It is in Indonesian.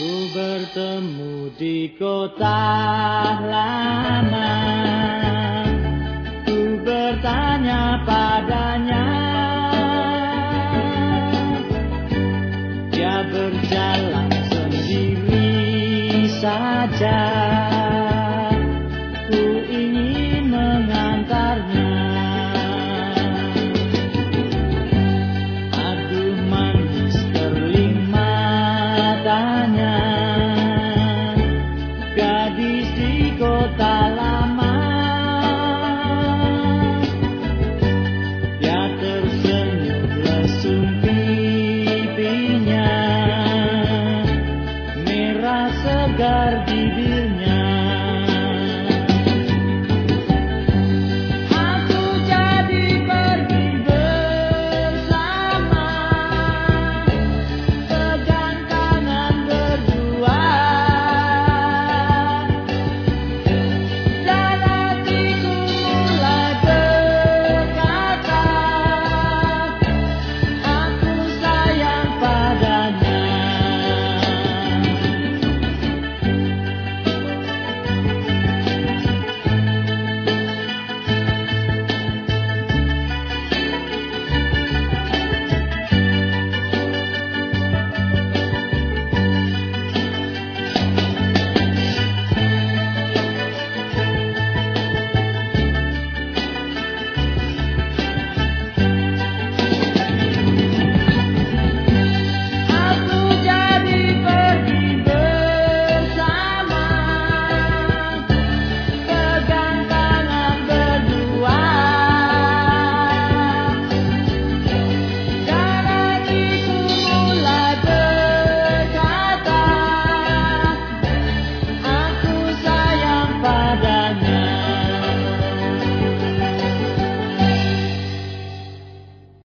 Ku bertemu di kota lama. Ku bertanya padanya. Dia berjalan sendiri saja. birbirine